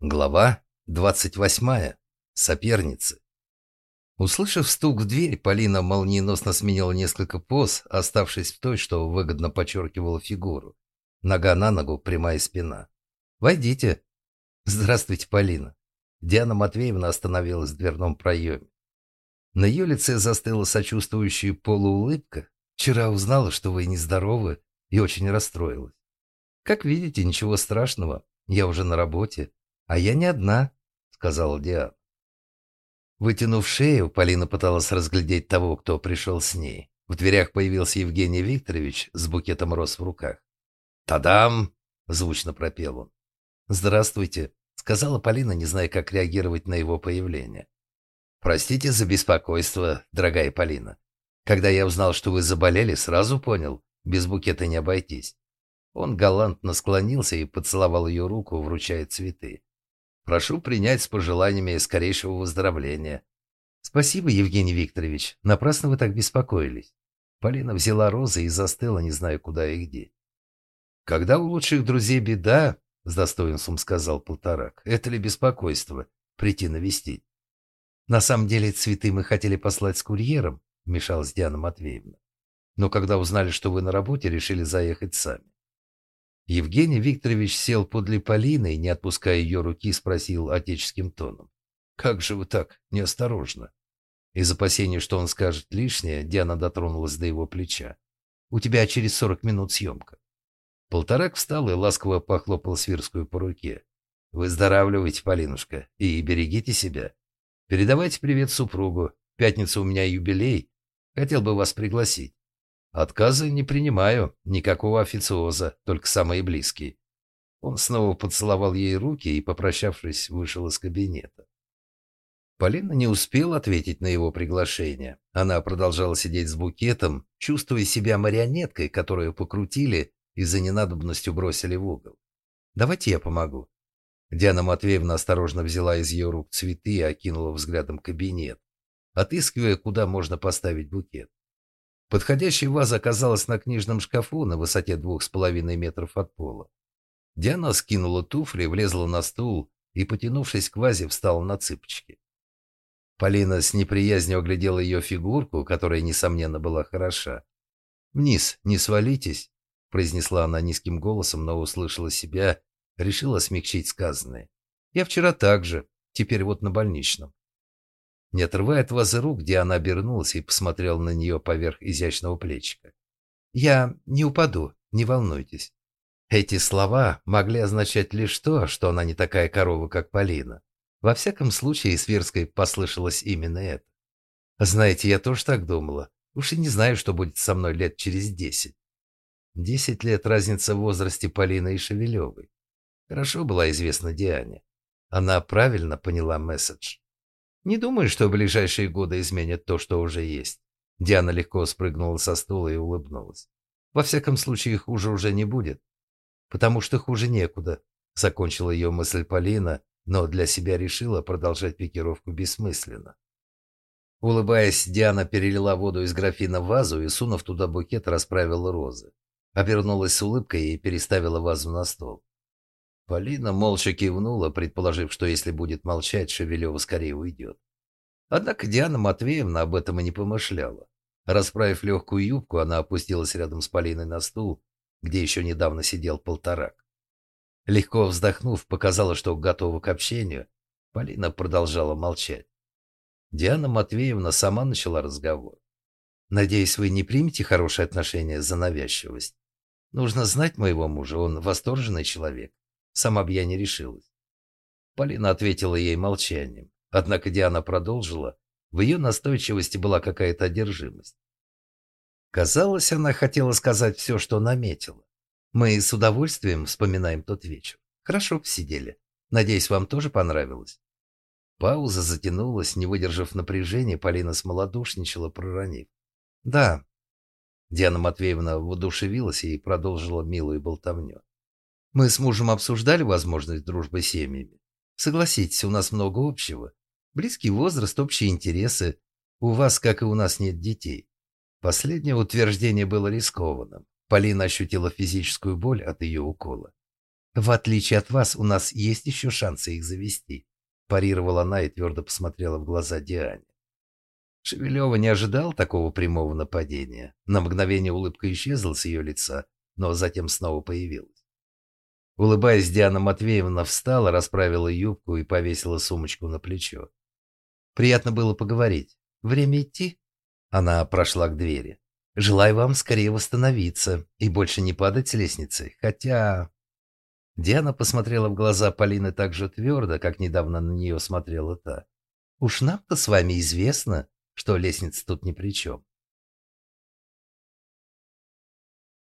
Глава 28. Соперницы. Услышав стук в дверь, Полина молниеносно сменила несколько поз, оставшись в той, что выгодно подчеркивала фигуру. Нога на ногу, прямая спина. «Войдите». «Здравствуйте, Полина». Диана Матвеевна остановилась в дверном проеме. На ее лице застыла сочувствующая полуулыбка. «Вчера узнала, что вы нездоровы и очень расстроилась. Как видите, ничего страшного, я уже на работе». «А я не одна», — сказала Диана. Вытянув шею, Полина пыталась разглядеть того, кто пришел с ней. В дверях появился Евгений Викторович с букетом роз в руках. «Тадам!» — звучно пропел он. «Здравствуйте», — сказала Полина, не зная, как реагировать на его появление. «Простите за беспокойство, дорогая Полина. Когда я узнал, что вы заболели, сразу понял, без букета не обойтись». Он галантно склонился и поцеловал ее руку, вручая цветы. Прошу принять с пожеланиями скорейшего выздоровления. Спасибо, Евгений Викторович. Напрасно вы так беспокоились. Полина взяла розы и застыла, не зная, куда и где. Когда у лучших друзей беда, с достоинством сказал Полторак, это ли беспокойство прийти навестить? На самом деле цветы мы хотели послать с курьером, вмешалась Диана Матвеевна. Но когда узнали, что вы на работе, решили заехать сами. Евгений Викторович сел подле Полины и, не отпуская ее руки, спросил отеческим тоном. «Как же вы так неосторожно?» Из опасения, что он скажет лишнее, Диана дотронулась до его плеча. «У тебя через сорок минут съемка». Полторак встал и ласково похлопал Свирскую по руке. «Выздоравливайте, Полинушка, и берегите себя. Передавайте привет супругу. В пятницу у меня юбилей. Хотел бы вас пригласить». Отказы не принимаю, никакого официоза, только самые близкие. Он снова поцеловал ей руки и, попрощавшись, вышел из кабинета. Полина не успела ответить на его приглашение. Она продолжала сидеть с букетом, чувствуя себя марионеткой, которую покрутили и за ненадобностью бросили в угол. «Давайте я помогу». Диана Матвеевна осторожно взяла из ее рук цветы и окинула взглядом кабинет, отыскивая, куда можно поставить букет. Подходящая ваза оказалась на книжном шкафу на высоте двух с половиной метров от пола. Диана скинула туфли, влезла на стул и, потянувшись к вазе, встала на цыпочки. Полина с неприязнью оглядела ее фигурку, которая, несомненно, была хороша. «Вниз, не свалитесь», — произнесла она низким голосом, но услышала себя, решила смягчить сказанное. «Я вчера так же, теперь вот на больничном. Не отрывая от вазы рук, Диана обернулась и посмотрела на нее поверх изящного плечика. «Я не упаду, не волнуйтесь». Эти слова могли означать лишь то, что она не такая корова, как Полина. Во всяком случае, Сверской послышалось именно это. «Знаете, я тоже так думала. Уж и не знаю, что будет со мной лет через десять». Десять лет разница в возрасте Полины и Шевелевой. Хорошо была известна Диане. Она правильно поняла месседж. Не думаю, что в ближайшие годы изменят то, что уже есть. Диана легко спрыгнула со стула и улыбнулась. Во всяком случае, хуже уже не будет. Потому что хуже некуда. Закончила ее мысль Полина, но для себя решила продолжать пикировку бессмысленно. Улыбаясь, Диана перелила воду из графина в вазу и, сунув туда букет, расправила розы. Обернулась с улыбкой и переставила вазу на стол. Полина молча кивнула, предположив, что если будет молчать, Шевелева скорее уйдет. Однако Диана Матвеевна об этом и не помышляла. Расправив легкую юбку, она опустилась рядом с Полиной на стул, где еще недавно сидел полторак. Легко вздохнув, показала, что готова к общению, Полина продолжала молчать. Диана Матвеевна сама начала разговор. «Надеюсь, вы не примете хорошее отношение за навязчивость. Нужно знать моего мужа, он восторженный человек. Сама бы я не решилась. Полина ответила ей молчанием. Однако Диана продолжила. В ее настойчивости была какая-то одержимость. Казалось, она хотела сказать все, что наметила. Мы с удовольствием вспоминаем тот вечер. Хорошо посидели. Надеюсь, вам тоже понравилось. Пауза затянулась, не выдержав напряжения, Полина смолодушничала, проронив. «Да». Диана Матвеевна воодушевилась и продолжила милую болтовню. Мы с мужем обсуждали возможность дружбы семьями. Согласитесь, у нас много общего. Близкий возраст, общие интересы. У вас, как и у нас, нет детей. Последнее утверждение было рискованным. Полина ощутила физическую боль от ее укола. В отличие от вас, у нас есть еще шансы их завести. Парировала она и твердо посмотрела в глаза Диане. Шевелева не ожидал такого прямого нападения. На мгновение улыбка исчезла с ее лица, но затем снова появилась. Улыбаясь, Диана Матвеевна встала, расправила юбку и повесила сумочку на плечо. «Приятно было поговорить. Время идти?» Она прошла к двери. «Желаю вам скорее восстановиться и больше не падать с лестницы, хотя...» Диана посмотрела в глаза Полины так же твердо, как недавно на нее смотрела та. «Уж нам-то с вами известно, что лестница тут ни при чем.